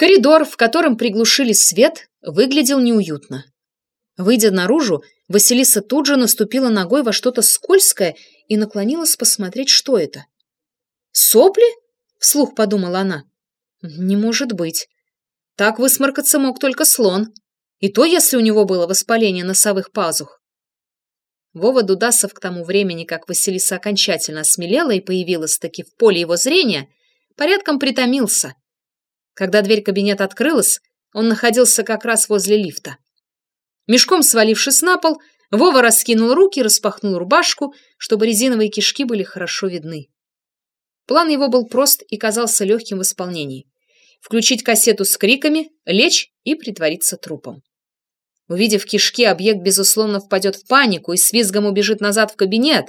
Коридор, в котором приглушили свет, выглядел неуютно. Выйдя наружу, Василиса тут же наступила ногой во что-то скользкое и наклонилась посмотреть, что это. «Сопли?» — вслух подумала она. «Не может быть. Так высморкаться мог только слон. И то, если у него было воспаление носовых пазух». Вова Дудасов к тому времени, как Василиса окончательно осмелела и появилась-таки в поле его зрения, порядком притомился. Когда дверь кабинета открылась, он находился как раз возле лифта. Мешком свалившись на пол, Вова раскинул руки, распахнул рубашку, чтобы резиновые кишки были хорошо видны. План его был прост и казался легким в исполнении. Включить кассету с криками, лечь и притвориться трупом. Увидев кишки, объект, безусловно, впадет в панику и с визгом убежит назад в кабинет.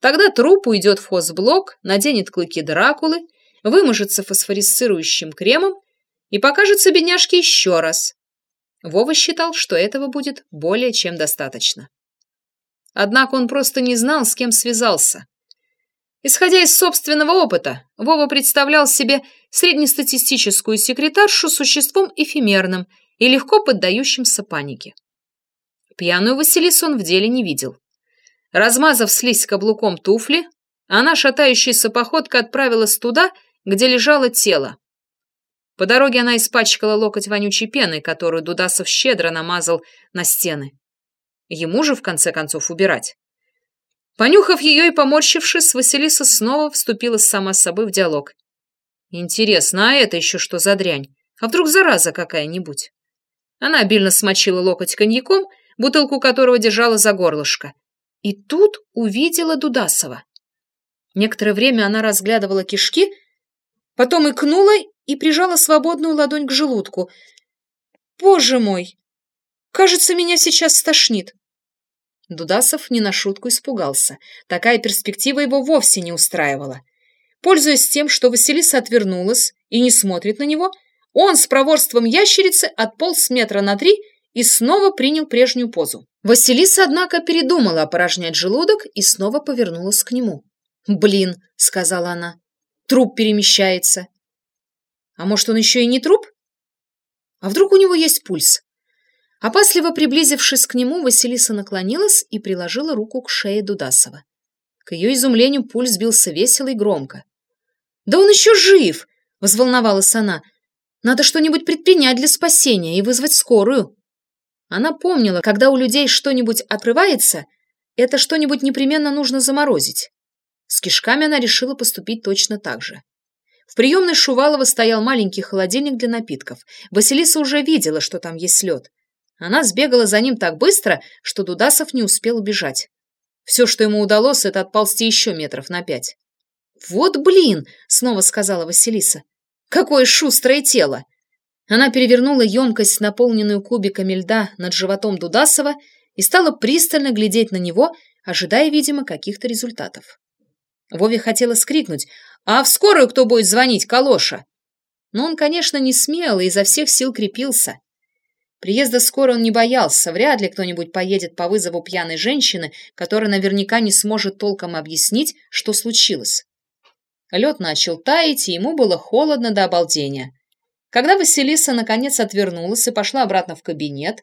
Тогда труп уйдет в хозблок, наденет клыки Дракулы, выможется фосфорисцирующим кремом и покажется бедняжке еще раз. Вова считал, что этого будет более чем достаточно. Однако он просто не знал, с кем связался. Исходя из собственного опыта, Вова представлял себе среднестатистическую секретаршу существом эфемерным и легко поддающимся панике. Пьяную Василису он в деле не видел. Размазав слизь каблуком туфли, она, шатающаяся походка, отправилась туда, где лежало тело, по дороге она испачкала локоть вонючей пеной, которую Дудасов щедро намазал на стены. Ему же, в конце концов, убирать. Понюхав ее и поморщившись, Василиса снова вступила сама с собой в диалог. «Интересно, а это еще что за дрянь? А вдруг зараза какая-нибудь?» Она обильно смочила локоть коньяком, бутылку которого держала за горлышко. И тут увидела Дудасова. Некоторое время она разглядывала кишки, потом икнула и прижала свободную ладонь к желудку. «Боже мой! Кажется, меня сейчас стошнит!» Дудасов не на шутку испугался. Такая перспектива его вовсе не устраивала. Пользуясь тем, что Василиса отвернулась и не смотрит на него, он с проворством ящерицы отполз метра на три и снова принял прежнюю позу. Василиса, однако, передумала опорожнять желудок и снова повернулась к нему. «Блин», — сказала она, — «труп перемещается. А может, он еще и не труп? А вдруг у него есть пульс? Опасливо приблизившись к нему, Василиса наклонилась и приложила руку к шее Дудасова. К ее изумлению пульс бился весело и громко. «Да он еще жив!» — возволновалась она. «Надо что-нибудь предпринять для спасения и вызвать скорую». Она помнила, когда у людей что-нибудь отрывается, это что-нибудь непременно нужно заморозить. С кишками она решила поступить точно так же. В приемной Шувалова стоял маленький холодильник для напитков. Василиса уже видела, что там есть лед. Она сбегала за ним так быстро, что Дудасов не успел убежать. Все, что ему удалось, это отползти еще метров на пять. «Вот блин!» — снова сказала Василиса. «Какое шустрое тело!» Она перевернула емкость, наполненную кубиками льда, над животом Дудасова и стала пристально глядеть на него, ожидая, видимо, каких-то результатов. Вове хотелось крикнуть «А в скорую кто будет звонить, Калоша?» Но он, конечно, не смел и изо всех сил крепился. Приезда скоро он не боялся, вряд ли кто-нибудь поедет по вызову пьяной женщины, которая наверняка не сможет толком объяснить, что случилось. Лед начал таять, и ему было холодно до обалдения. Когда Василиса наконец отвернулась и пошла обратно в кабинет,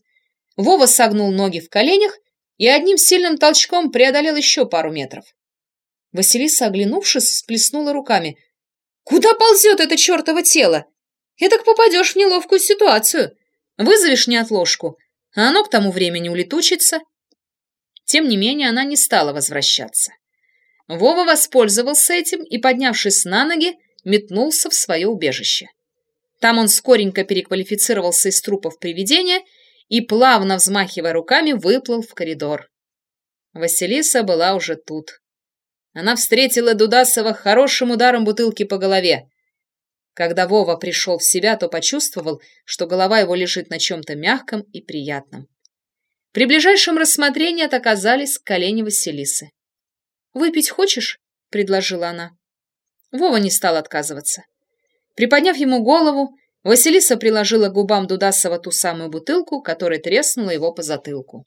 Вова согнул ноги в коленях и одним сильным толчком преодолел еще пару метров. Василиса, оглянувшись, сплеснула руками. «Куда ползет это чертово тело? Эдак попадешь в неловкую ситуацию. Вызовешь неотложку, а оно к тому времени улетучится». Тем не менее, она не стала возвращаться. Вова воспользовался этим и, поднявшись на ноги, метнулся в свое убежище. Там он скоренько переквалифицировался из трупов привидения и, плавно взмахивая руками, выплыл в коридор. Василиса была уже тут. Она встретила Дудасова хорошим ударом бутылки по голове. Когда Вова пришел в себя, то почувствовал, что голова его лежит на чем-то мягком и приятном. При ближайшем рассмотрении это оказались колени Василисы. «Выпить хочешь?» — предложила она. Вова не стал отказываться. Приподняв ему голову, Василиса приложила к губам Дудасова ту самую бутылку, которая треснула его по затылку.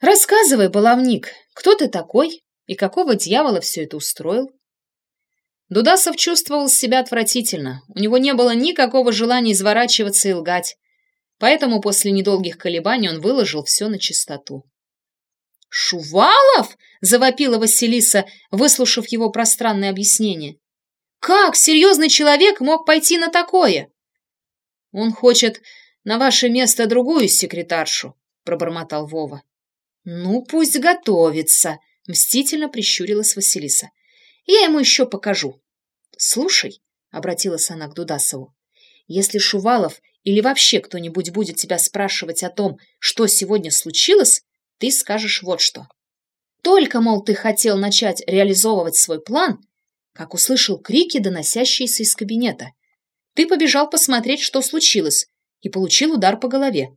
«Рассказывай, баловник, кто ты такой?» И какого дьявола все это устроил? Дудасов чувствовал себя отвратительно. У него не было никакого желания изворачиваться и лгать. Поэтому после недолгих колебаний он выложил все на чистоту. «Шувалов?» — завопила Василиса, выслушав его пространное объяснение. «Как серьезный человек мог пойти на такое?» «Он хочет на ваше место другую секретаршу», — пробормотал Вова. «Ну, пусть готовится», — мстительно прищурилась Василиса. Я ему еще покажу. Слушай, — обратилась она к Дудасову, — если Шувалов или вообще кто-нибудь будет тебя спрашивать о том, что сегодня случилось, ты скажешь вот что. Только, мол, ты хотел начать реализовывать свой план, как услышал крики, доносящиеся из кабинета. Ты побежал посмотреть, что случилось, и получил удар по голове.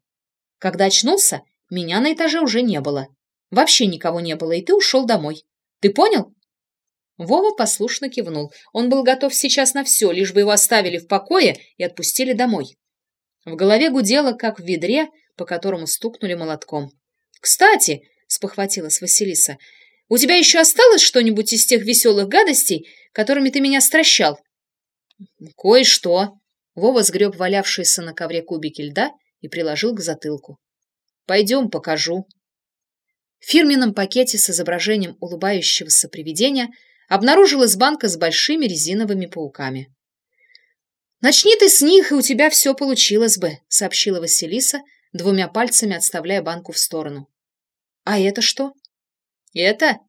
Когда очнулся, меня на этаже уже не было. Вообще никого не было, и ты ушел домой. Ты понял? Вова послушно кивнул. Он был готов сейчас на все, лишь бы его оставили в покое и отпустили домой. В голове гудело, как в ведре, по которому стукнули молотком. «Кстати», — спохватилась Василиса, — «у тебя еще осталось что-нибудь из тех веселых гадостей, которыми ты меня стращал?» «Кое-что». Вова сгреб валявшиеся на ковре кубики льда и приложил к затылку. «Пойдем, покажу». Фирменном пакете с изображением улыбающегося привидения — обнаружилась банка с большими резиновыми пауками. «Начни ты с них, и у тебя все получилось бы», — сообщила Василиса, двумя пальцами отставляя банку в сторону. «А это что?» «Это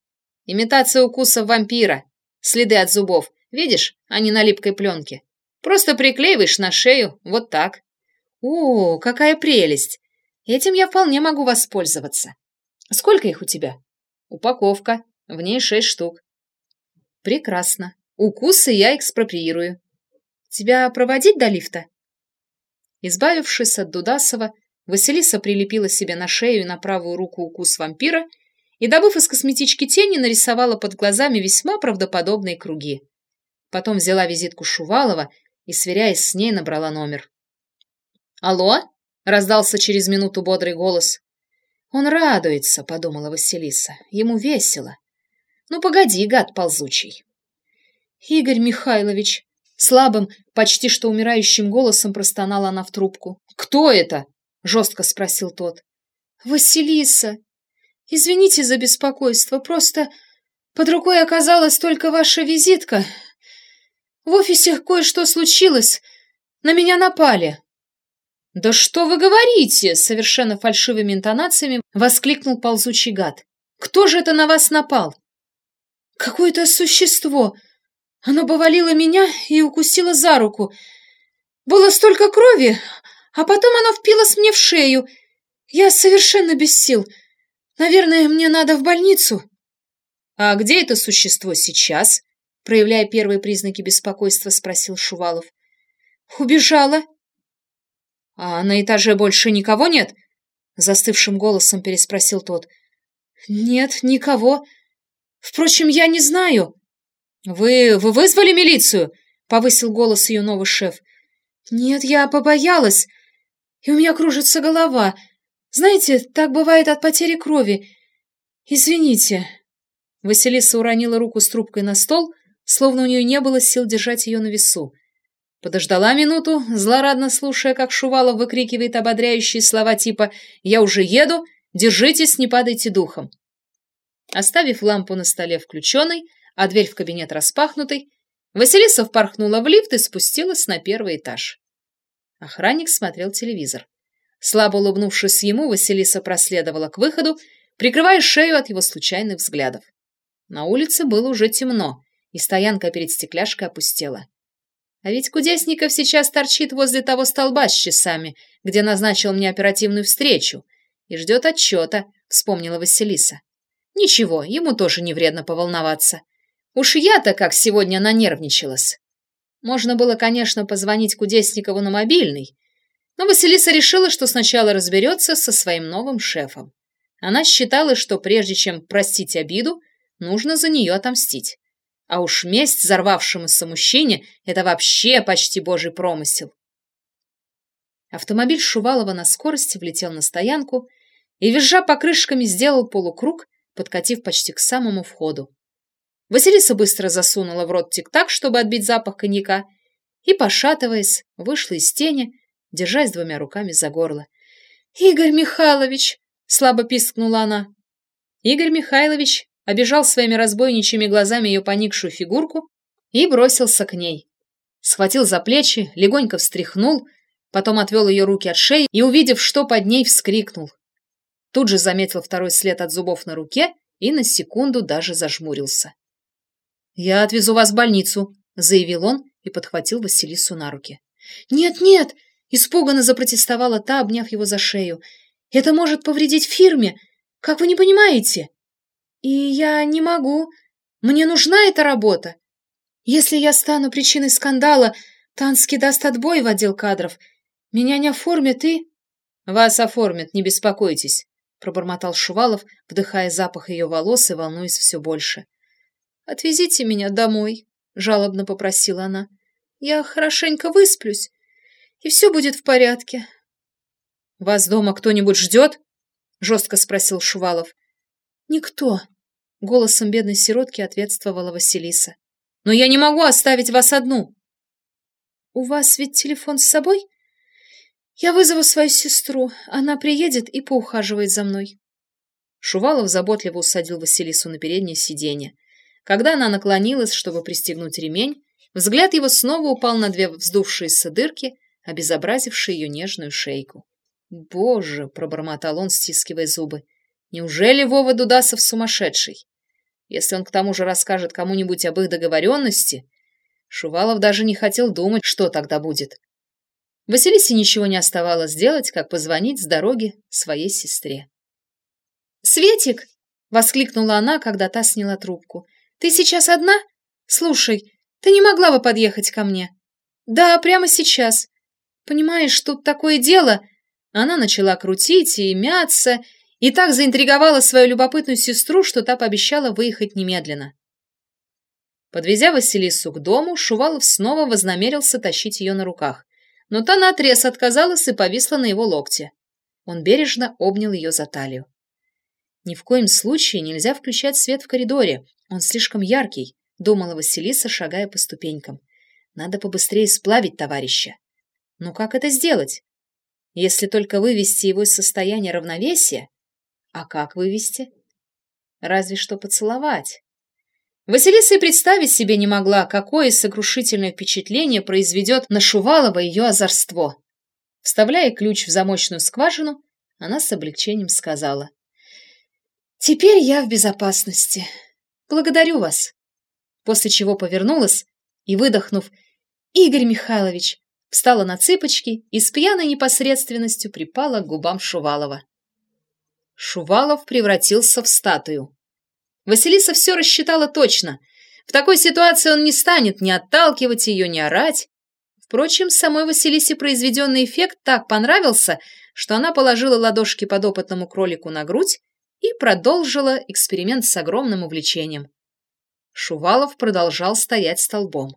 имитация укуса вампира. Следы от зубов. Видишь, они на липкой пленке. Просто приклеиваешь на шею, вот так». «О, какая прелесть! Этим я вполне могу воспользоваться. Сколько их у тебя?» «Упаковка. В ней шесть штук. Прекрасно. Укусы я экспроприирую. Тебя проводить до лифта? Избавившись от Дудасова, Василиса прилепила себе на шею и на правую руку укус вампира и, добыв из косметички тени, нарисовала под глазами весьма правдоподобные круги. Потом взяла визитку Шувалова и, сверяясь с ней, набрала номер. «Алло?» — раздался через минуту бодрый голос. «Он радуется», — подумала Василиса. «Ему весело. Ну, погоди, гад ползучий. Игорь Михайлович, слабым, почти что умирающим голосом простонала она в трубку. Кто это? Жестко спросил тот. Василиса. Извините за беспокойство, просто под рукой оказалась только ваша визитка. В офисе кое-что случилось. На меня напали. «Да что вы говорите?» — совершенно фальшивыми интонациями воскликнул ползучий гад. «Кто же это на вас напал?» Какое-то существо. Оно повалило меня и укусило за руку. Было столько крови, а потом оно впилось мне в шею. Я совершенно без сил. Наверное, мне надо в больницу. А где это существо сейчас? Проявляя первые признаки беспокойства, спросил Шувалов. Убежала. А на этаже больше никого нет? Застывшим голосом переспросил тот. Нет, никого. Впрочем, я не знаю. Вы... вы вызвали милицию? Повысил голос ее новый шеф. Нет, я побоялась. И у меня кружится голова. Знаете, так бывает от потери крови. Извините. Василиса уронила руку с трубкой на стол, словно у нее не было сил держать ее на весу. Подождала минуту, злорадно слушая, как Шувалов выкрикивает ободряющие слова типа «Я уже еду, держитесь, не падайте духом». Оставив лампу на столе включенной, а дверь в кабинет распахнутой, Василиса впорхнула в лифт и спустилась на первый этаж. Охранник смотрел телевизор. Слабо улыбнувшись ему, Василиса проследовала к выходу, прикрывая шею от его случайных взглядов. На улице было уже темно, и стоянка перед стекляшкой опустела. А ведь Кудесников сейчас торчит возле того столба с часами, где назначил мне оперативную встречу, и ждет отчета, вспомнила Василиса. Ничего, ему тоже не вредно поволноваться. Уж я-то как сегодня нанервничалась. Можно было, конечно, позвонить Кудесникову на мобильный, но Василиса решила, что сначала разберется со своим новым шефом. Она считала, что прежде чем простить обиду, нужно за нее отомстить. А уж месть взорвавшемуся мужчине — это вообще почти божий промысел. Автомобиль Шувалова на скорости влетел на стоянку и, визжа покрышками, сделал полукруг подкатив почти к самому входу. Василиса быстро засунула в рот тик-так, чтобы отбить запах коньяка, и, пошатываясь, вышла из тени, держась двумя руками за горло. «Игорь Михайлович!» — слабо пискнула она. Игорь Михайлович обижал своими разбойничьими глазами ее поникшую фигурку и бросился к ней. Схватил за плечи, легонько встряхнул, потом отвел ее руки от шеи и, увидев, что под ней, вскрикнул. Тут же заметил второй след от зубов на руке и на секунду даже зажмурился. «Я отвезу вас в больницу», — заявил он и подхватил Василису на руки. «Нет-нет!» — испуганно запротестовала та, обняв его за шею. «Это может повредить фирме. Как вы не понимаете?» «И я не могу. Мне нужна эта работа. Если я стану причиной скандала, Танский даст отбой в отдел кадров. Меня не оформят и...» «Вас оформят, не беспокойтесь», — пробормотал Шувалов, вдыхая запах ее волос и волнуясь все больше. «Отвезите меня домой», — жалобно попросила она. «Я хорошенько высплюсь, и все будет в порядке». «Вас дома кто-нибудь ждет?» — жестко спросил Шувалов. «Никто», — голосом бедной сиротки ответствовала Василиса. «Но я не могу оставить вас одну». «У вас ведь телефон с собой?» «Я вызову свою сестру. Она приедет и поухаживает за мной». Шувалов заботливо усадил Василису на переднее сиденье. Когда она наклонилась, чтобы пристегнуть ремень, взгляд его снова упал на две вздувшиеся дырки, обезобразившие ее нежную шейку. «Боже!» — пробормотал он, стискивая зубы. «Неужели Вова Дудасов сумасшедший? Если он к тому же расскажет кому-нибудь об их договоренности...» Шувалов даже не хотел думать, что тогда будет. Василисе ничего не оставалось делать, как позвонить с дороги своей сестре. «Светик!» — воскликнула она, когда та сняла трубку. Ты сейчас одна? Слушай, ты не могла бы подъехать ко мне? Да, прямо сейчас. Понимаешь, тут такое дело. Она начала крутить и мяться, и так заинтриговала свою любопытную сестру, что та пообещала выехать немедленно. Подвезя Василису к дому, Шувалов снова вознамерился тащить ее на руках, но та наотрез отказалась и повисла на его локте. Он бережно обнял ее за талию. Ни в коем случае нельзя включать свет в коридоре, он слишком яркий, думала Василиса, шагая по ступенькам. Надо побыстрее сплавить товарища. Но как это сделать? Если только вывести его из состояния равновесия? А как вывести? Разве что поцеловать. Василиса и представить себе не могла, какое сокрушительное впечатление произведет на Шувалова ее озорство. Вставляя ключ в замочную скважину, она с облегчением сказала. «Теперь я в безопасности. Благодарю вас. После чего повернулась и, выдохнув, Игорь Михайлович, встала на цыпочки и с пьяной непосредственностью припала к губам Шувалова. Шувалов превратился в статую. Василиса все рассчитала точно. В такой ситуации он не станет ни отталкивать ее, ни орать. Впрочем, самой Василисе произведенный эффект так понравился, что она положила ладошки подопытному кролику на грудь и продолжила эксперимент с огромным увлечением. Шувалов продолжал стоять столбом.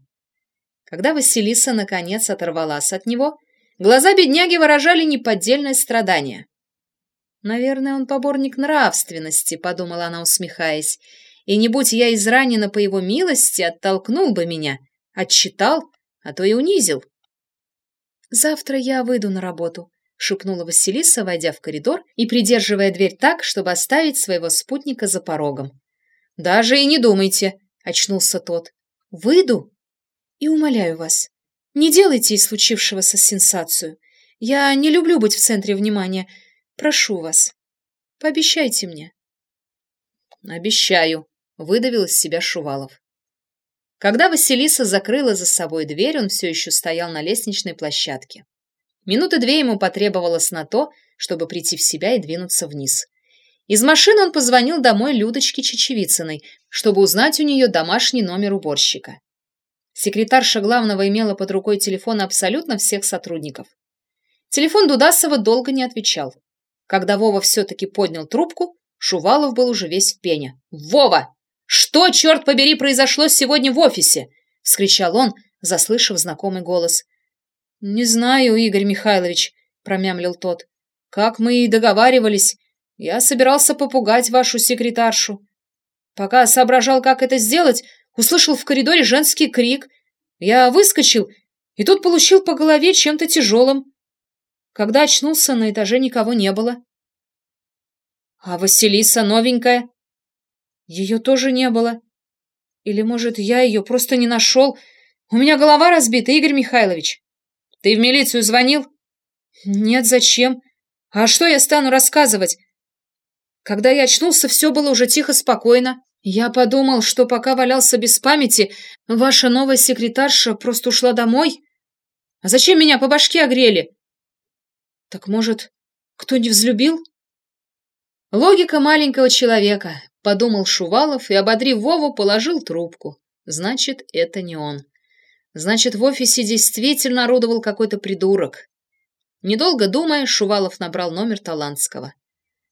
Когда Василиса наконец оторвалась от него, глаза бедняги выражали неподдельное страдание. «Наверное, он поборник нравственности», — подумала она, усмехаясь, «и не будь я изранена по его милости, оттолкнул бы меня, отчитал, а то и унизил». «Завтра я выйду на работу», — шепнула Василиса, войдя в коридор и придерживая дверь так, чтобы оставить своего спутника за порогом. «Даже и не думайте», — очнулся тот. «Выйду? И умоляю вас, не делайте из случившегося сенсацию. Я не люблю быть в центре внимания. Прошу вас, пообещайте мне». «Обещаю», — выдавил из себя Шувалов. Когда Василиса закрыла за собой дверь, он все еще стоял на лестничной площадке. Минуты две ему потребовалось на то, чтобы прийти в себя и двинуться вниз. Из машины он позвонил домой Людочке Чечевицыной, чтобы узнать у нее домашний номер уборщика. Секретарша главного имела под рукой телефон абсолютно всех сотрудников. Телефон Дудасова долго не отвечал. Когда Вова все-таки поднял трубку, Шувалов был уже весь в пене. «Вова! Что, черт побери, произошло сегодня в офисе?» — вскричал он, заслышав знакомый голос. «Не знаю, Игорь Михайлович», — промямлил тот. «Как мы и договаривались, я собирался попугать вашу секретаршу». Пока соображал, как это сделать, услышал в коридоре женский крик. Я выскочил и тут получил по голове чем-то тяжелым. Когда очнулся, на этаже никого не было. А Василиса новенькая? Ее тоже не было. Или, может, я ее просто не нашел? У меня голова разбита, Игорь Михайлович. Ты в милицию звонил? Нет, зачем? А что я стану рассказывать? Когда я очнулся, все было уже тихо, спокойно. Я подумал, что пока валялся без памяти, ваша новая секретарша просто ушла домой. А зачем меня по башке огрели? Так, может, кто не взлюбил? Логика маленького человека, подумал Шувалов и, ободрив Вову, положил трубку. Значит, это не он. Значит, в офисе действительно орудовал какой-то придурок. Недолго думая, Шувалов набрал номер Талантского.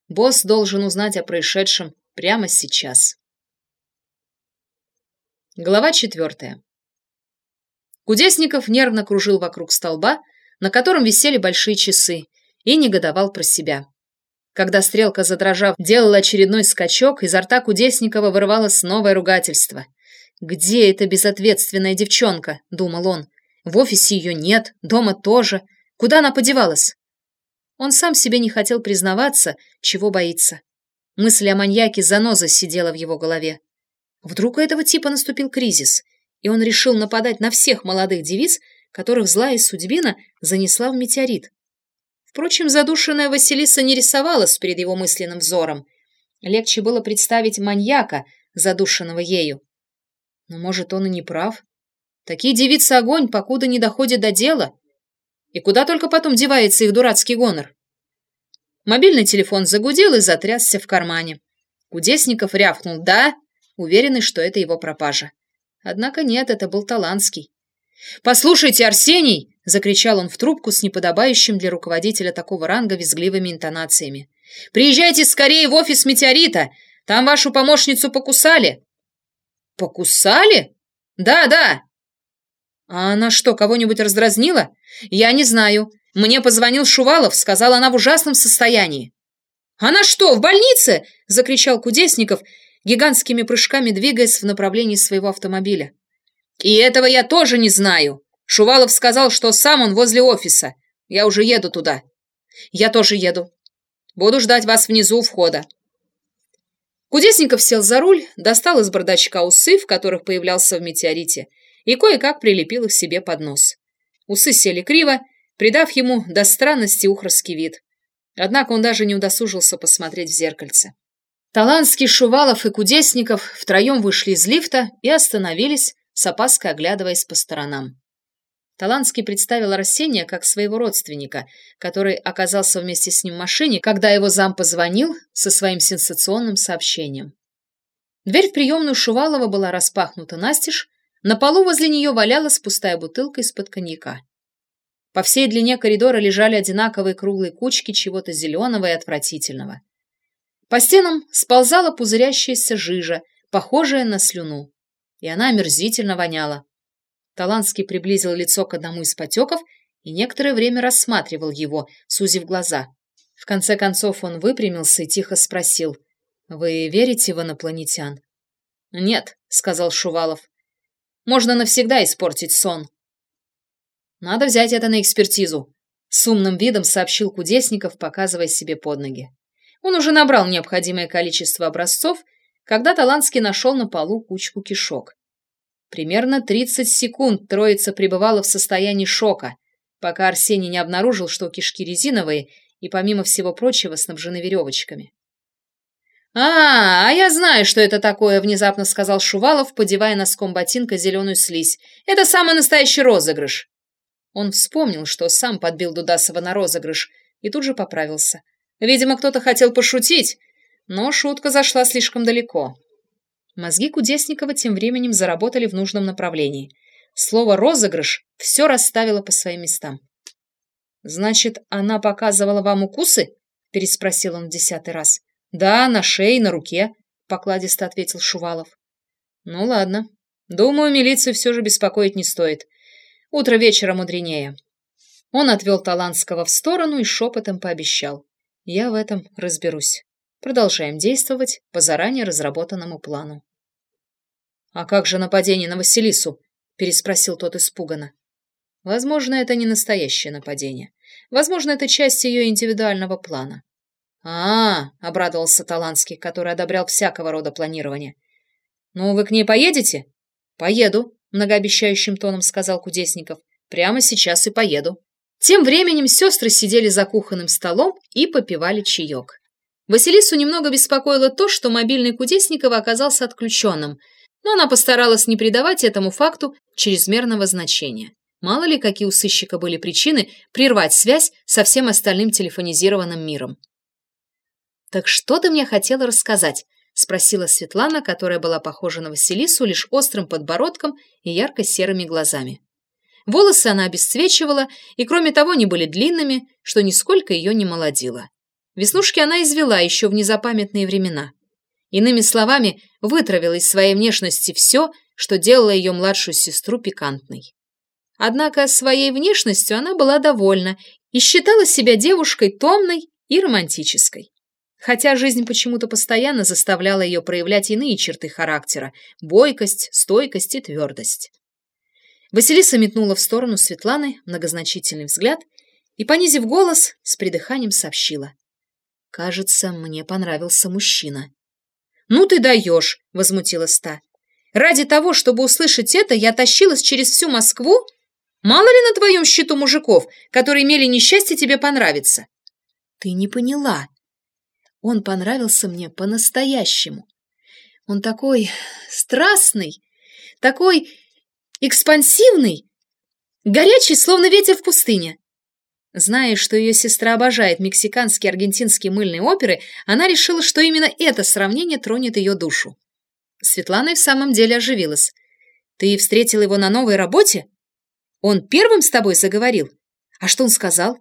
Босс должен узнать о происшедшем прямо сейчас. Глава четвертая. Кудесников нервно кружил вокруг столба, на котором висели большие часы, и негодовал про себя. Когда стрелка, задрожав, делала очередной скачок, изо рта Кудесникова вырывалось новое ругательство. «Где эта безответственная девчонка?» — думал он. «В офисе ее нет, дома тоже. Куда она подевалась?» Он сам себе не хотел признаваться, чего боится. Мысль о маньяке заноза сидела в его голове. Вдруг у этого типа наступил кризис, и он решил нападать на всех молодых девиц, которых злая судьбина занесла в метеорит. Впрочем, задушенная Василиса не рисовалась перед его мысленным взором. Легче было представить маньяка, задушенного ею. Но, может, он и не прав. Такие девицы огонь, покуда не доходят до дела. И куда только потом девается их дурацкий гонор. Мобильный телефон загудел и затрясся в кармане. Кудесников рявкнул «да», уверенный, что это его пропажа. Однако нет, это был Таланский. «Послушайте, Арсений!» — закричал он в трубку с неподобающим для руководителя такого ранга визгливыми интонациями. «Приезжайте скорее в офис «Метеорита». Там вашу помощницу покусали». «Покусали? Да, да». «А она что, кого-нибудь раздразнила?» «Я не знаю. Мне позвонил Шувалов, сказал, она в ужасном состоянии». «Она что, в больнице?» — закричал Кудесников, гигантскими прыжками двигаясь в направлении своего автомобиля. «И этого я тоже не знаю. Шувалов сказал, что сам он возле офиса. Я уже еду туда. Я тоже еду. Буду ждать вас внизу у входа». Кудесников сел за руль, достал из бардачка усы, в которых появлялся в метеорите, и кое-как прилепил их себе под нос. Усы сели криво, придав ему до странности ухорский вид. Однако он даже не удосужился посмотреть в зеркальце. Таланский, Шувалов и Кудесников втроем вышли из лифта и остановились, с опаской оглядываясь по сторонам. Таланский представил Арсения как своего родственника, который оказался вместе с ним в машине, когда его зам позвонил со своим сенсационным сообщением. Дверь в приемную Шувалова была распахнута настежь, на полу возле нее валялась пустая бутылка из-под коньяка. По всей длине коридора лежали одинаковые круглые кучки чего-то зеленого и отвратительного. По стенам сползала пузырящаяся жижа, похожая на слюну и она омерзительно воняла. Таланский приблизил лицо к одному из потеков и некоторое время рассматривал его, сузив глаза. В конце концов он выпрямился и тихо спросил, «Вы верите в инопланетян?» «Нет», — сказал Шувалов. «Можно навсегда испортить сон». «Надо взять это на экспертизу», — с умным видом сообщил Кудесников, показывая себе под ноги. Он уже набрал необходимое количество образцов когда Таланский нашел на полу кучку кишок. Примерно 30 секунд троица пребывала в состоянии шока, пока Арсений не обнаружил, что кишки резиновые и, помимо всего прочего, снабжены веревочками. «А, а я знаю, что это такое», — внезапно сказал Шувалов, подевая носком ботинка зеленую слизь. «Это самый настоящий розыгрыш». Он вспомнил, что сам подбил Дудасова на розыгрыш, и тут же поправился. Видимо, кто-то хотел пошутить, но шутка зашла слишком далеко. Мозги Кудесникова тем временем заработали в нужном направлении. Слово «розыгрыш» все расставило по своим местам. «Значит, она показывала вам укусы?» — переспросил он в десятый раз. «Да, на шее, на руке», — покладисто ответил Шувалов. «Ну ладно. Думаю, милицию все же беспокоить не стоит. Утро вечера мудренее». Он отвел Таланского в сторону и шепотом пообещал. «Я в этом разберусь». Продолжаем действовать по заранее разработанному плану. «А как же нападение на Василису?» — переспросил тот испуганно. «Возможно, это не настоящее нападение. Возможно, это часть ее индивидуального плана». «А, -а — обрадовался Таланский, который одобрял всякого рода планирование. «Ну, вы к ней поедете?» «Поеду», — многообещающим тоном сказал Кудесников. «Прямо сейчас и поеду». Тем временем сестры сидели за кухонным столом и попивали чаек. Василису немного беспокоило то, что мобильный Кудесникова оказался отключенным, но она постаралась не придавать этому факту чрезмерного значения. Мало ли, какие у сыщика были причины прервать связь со всем остальным телефонизированным миром. «Так что ты мне хотела рассказать?» — спросила Светлана, которая была похожа на Василису лишь острым подбородком и ярко-серыми глазами. Волосы она обесцвечивала, и, кроме того, они были длинными, что нисколько ее не молодило. Веснушки она извела еще в незапамятные времена. Иными словами, вытравила из своей внешности все, что делало ее младшую сестру пикантной. Однако своей внешностью она была довольна и считала себя девушкой томной и романтической. Хотя жизнь почему-то постоянно заставляла ее проявлять иные черты характера – бойкость, стойкость и твердость. Василиса метнула в сторону Светланы многозначительный взгляд и, понизив голос, с придыханием сообщила. «Кажется, мне понравился мужчина». «Ну ты даешь!» — возмутилась та. «Ради того, чтобы услышать это, я тащилась через всю Москву? Мало ли на твоем счету мужиков, которые имели несчастье тебе понравиться?» «Ты не поняла. Он понравился мне по-настоящему. Он такой страстный, такой экспансивный, горячий, словно ветер в пустыне. Зная, что ее сестра обожает мексиканские и аргентинские мыльные оперы, она решила, что именно это сравнение тронет ее душу. Светлана и в самом деле оживилась. «Ты встретил его на новой работе? Он первым с тобой заговорил? А что он сказал?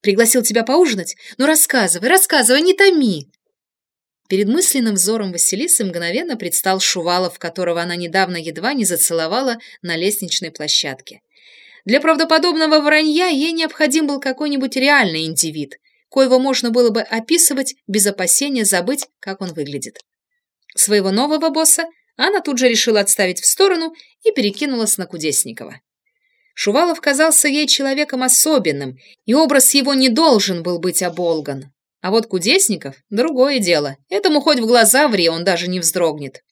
Пригласил тебя поужинать? Ну рассказывай, рассказывай, не томи!» Перед мысленным взором Василисы мгновенно предстал Шувалов, которого она недавно едва не зацеловала на лестничной площадке. Для правдоподобного вранья ей необходим был какой-нибудь реальный индивид, коего можно было бы описывать без опасения забыть, как он выглядит. Своего нового босса она тут же решила отставить в сторону и перекинулась на Кудесникова. Шувалов казался ей человеком особенным, и образ его не должен был быть оболган. А вот Кудесников — другое дело. Этому хоть в глаза ври, он даже не вздрогнет.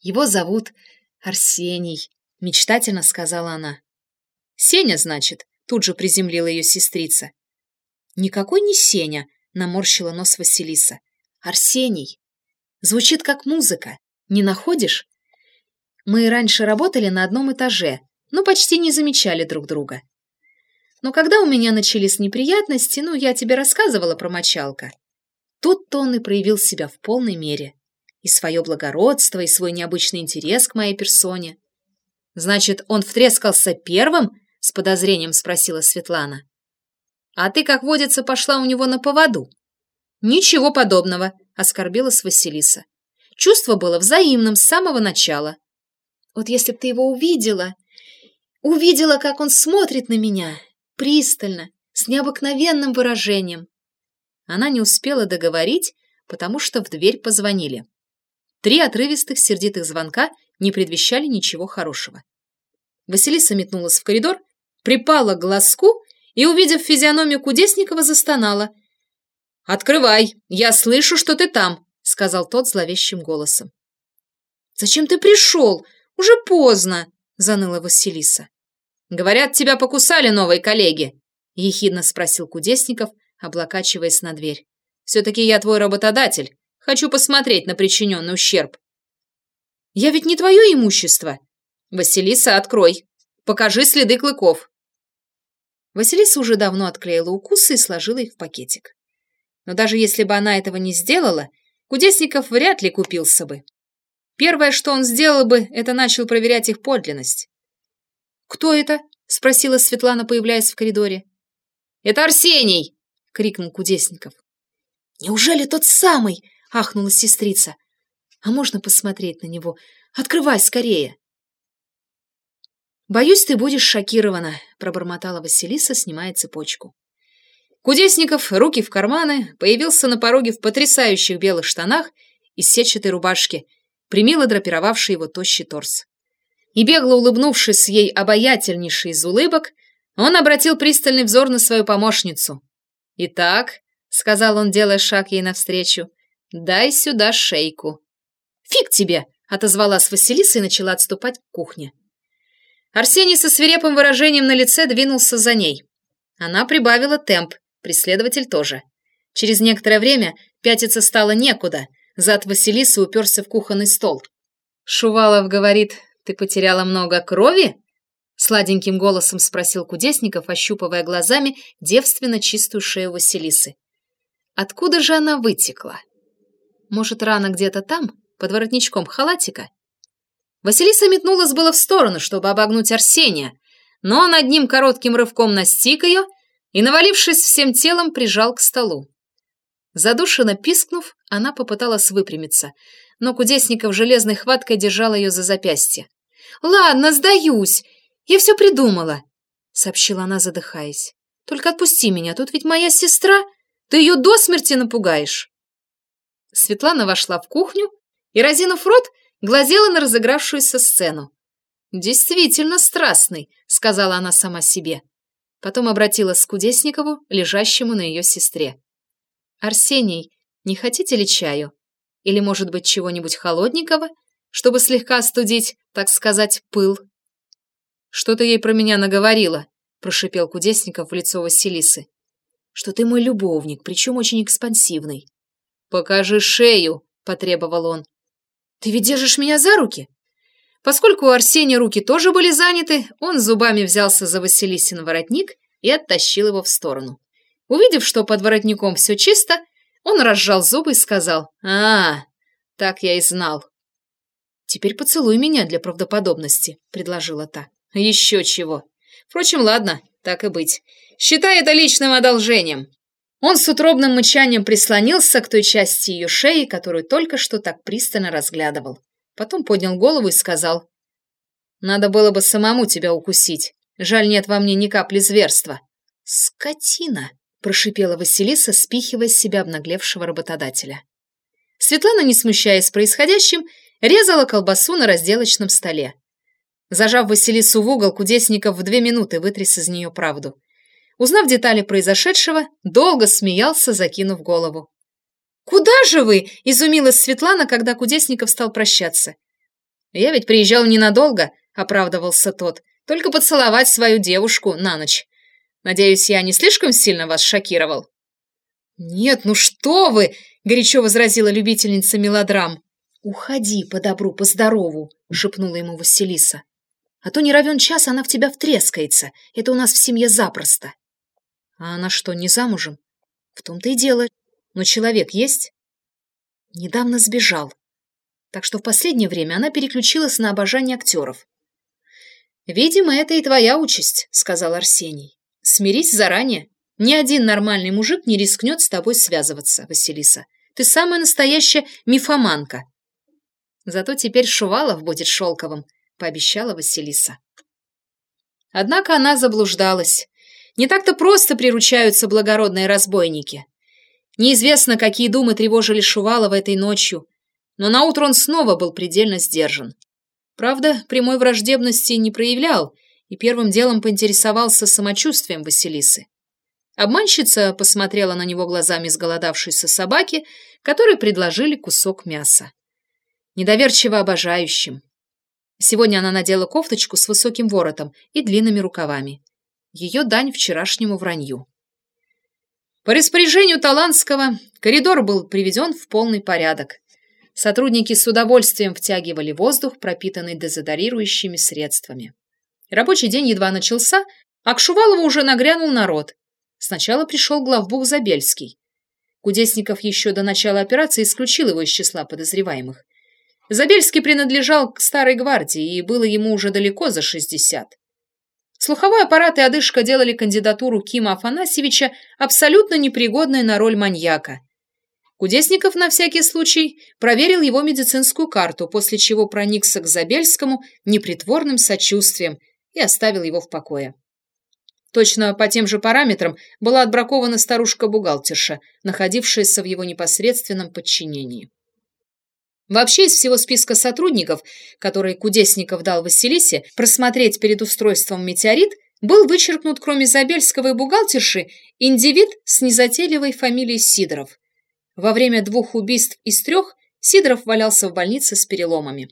«Его зовут Арсений», — мечтательно сказала она. «Сеня, значит?» — тут же приземлила ее сестрица. «Никакой не Сеня», — наморщила нос Василиса. «Арсений. Звучит как музыка. Не находишь? Мы раньше работали на одном этаже, но почти не замечали друг друга. Но когда у меня начались неприятности, ну, я тебе рассказывала про мочалка, тут-то он и проявил себя в полной мере. И свое благородство, и свой необычный интерес к моей персоне. Значит, он втрескался первым? С подозрением спросила Светлана. А ты, как водится, пошла у него на поводу. Ничего подобного, оскорбилась Василиса. Чувство было взаимным с самого начала. Вот если б ты его увидела, увидела, как он смотрит на меня, пристально, с необыкновенным выражением. Она не успела договорить, потому что в дверь позвонили. Три отрывистых сердитых звонка не предвещали ничего хорошего. Василиса метнулась в коридор, припала к глазку и, увидев физиономию Кудесникова, застонала. «Открывай! Я слышу, что ты там!» — сказал тот зловещим голосом. «Зачем ты пришел? Уже поздно!» — заныла Василиса. «Говорят, тебя покусали новые коллеги», — ехидно спросил Кудесников, облокачиваясь на дверь. «Все-таки я твой работодатель. Хочу посмотреть на причиненный ущерб». «Я ведь не твое имущество». «Василиса, открой. Покажи следы клыков». Василиса уже давно отклеила укусы и сложила их в пакетик. Но даже если бы она этого не сделала, Кудесников вряд ли купился бы. Первое, что он сделал бы, это начал проверять их подлинность. «Кто это?» — спросила Светлана, появляясь в коридоре. «Это Арсений!» — крикнул Кудесников. «Неужели тот самый?» — ахнула сестрица. «А можно посмотреть на него? Открывай скорее!» «Боюсь, ты будешь шокирована», — пробормотала Василиса, снимая цепочку. Кудесников, руки в карманы, появился на пороге в потрясающих белых штанах и сетчатой рубашке, примило драпировавший его тощий торс. И бегло улыбнувшись ей обаятельнейшей из улыбок, он обратил пристальный взор на свою помощницу. «Итак», — сказал он, делая шаг ей навстречу, — «дай сюда шейку». «Фиг тебе!» — отозвалась Василиса и начала отступать к кухне. Арсений со свирепым выражением на лице двинулся за ней. Она прибавила темп, преследователь тоже. Через некоторое время пятиться стало некуда, зад Василисы уперся в кухонный стол. «Шувалов говорит, ты потеряла много крови?» Сладеньким голосом спросил Кудесников, ощупывая глазами девственно чистую шею Василисы. «Откуда же она вытекла? Может, рана где-то там, под воротничком халатика?» Василиса метнулась было в сторону, чтобы обогнуть Арсения, но он одним коротким рывком настиг ее и, навалившись всем телом, прижал к столу. Задушенно пискнув, она попыталась выпрямиться, но Кудесников железной хваткой держал ее за запястье. «Ладно, сдаюсь. Я все придумала», — сообщила она, задыхаясь. «Только отпусти меня, тут ведь моя сестра. Ты ее до смерти напугаешь». Светлана вошла в кухню и, разинув рот, глазела на разыгравшуюся сцену. «Действительно страстный», — сказала она сама себе. Потом обратилась к Кудесникову, лежащему на ее сестре. «Арсений, не хотите ли чаю? Или, может быть, чего-нибудь холодненького, чтобы слегка остудить, так сказать, пыл?» «Что ты ей про меня наговорила?» — прошипел Кудесников в лицо Василисы. «Что ты мой любовник, причем очень экспансивный». «Покажи шею!» — потребовал он. «Ты ведь держишь меня за руки?» Поскольку у Арсения руки тоже были заняты, он зубами взялся за Василисин воротник и оттащил его в сторону. Увидев, что под воротником все чисто, он разжал зубы и сказал «А, так я и знал». «Теперь поцелуй меня для правдоподобности», — предложила та. «Еще чего. Впрочем, ладно, так и быть. Считай это личным одолжением». Он с утробным мычанием прислонился к той части ее шеи, которую только что так пристально разглядывал. Потом поднял голову и сказал, «Надо было бы самому тебя укусить. Жаль, нет во мне ни капли зверства». «Скотина!» — прошипела Василиса, спихивая с себя обнаглевшего работодателя. Светлана, не смущаясь происходящим, резала колбасу на разделочном столе. Зажав Василису в угол, Кудесников в две минуты вытряс из нее правду. Узнав детали произошедшего, долго смеялся, закинув голову. «Куда же вы?» – изумилась Светлана, когда Кудесников стал прощаться. «Я ведь приезжал ненадолго», – оправдывался тот, «только поцеловать свою девушку на ночь. Надеюсь, я не слишком сильно вас шокировал?» «Нет, ну что вы!» – горячо возразила любительница мелодрам. «Уходи по добру, по здорову», – шепнула ему Василиса. «А то не равен час она в тебя втрескается. Это у нас в семье запросто». «А она что, не замужем?» «В том-то и дело. Но человек есть? Недавно сбежал. Так что в последнее время она переключилась на обожание актеров. «Видимо, это и твоя участь», — сказал Арсений. «Смирись заранее. Ни один нормальный мужик не рискнет с тобой связываться, Василиса. Ты самая настоящая мифоманка». «Зато теперь Шувалов будет шелковым», — пообещала Василиса. Однако она заблуждалась. Не так-то просто приручаются благородные разбойники. Неизвестно, какие думы тревожили Шувалова этой ночью, но наутро он снова был предельно сдержан. Правда, прямой враждебности не проявлял и первым делом поинтересовался самочувствием Василисы. Обманщица посмотрела на него глазами сголодавшейся собаки, которой предложили кусок мяса. Недоверчиво обожающим. Сегодня она надела кофточку с высоким воротом и длинными рукавами. Ее дань вчерашнему вранью. По распоряжению Таланского коридор был приведен в полный порядок. Сотрудники с удовольствием втягивали воздух, пропитанный дезодорирующими средствами. Рабочий день едва начался, а к Шувалову уже нагрянул народ. Сначала пришел главбух Забельский. Кудесников еще до начала операции исключил его из числа подозреваемых. Забельский принадлежал к старой гвардии, и было ему уже далеко за шестьдесят. Слуховой аппарат и одышка делали кандидатуру Кима Афанасьевича абсолютно непригодной на роль маньяка. Кудесников на всякий случай проверил его медицинскую карту, после чего проникся к Забельскому непритворным сочувствием и оставил его в покое. Точно по тем же параметрам была отбракована старушка-бухгалтерша, находившаяся в его непосредственном подчинении. Вообще из всего списка сотрудников, который Кудесников дал Василисе, просмотреть перед устройством «Метеорит» был вычеркнут, кроме Забельского и бухгалтерши, индивид с незатейливой фамилией Сидоров. Во время двух убийств из трех Сидоров валялся в больнице с переломами.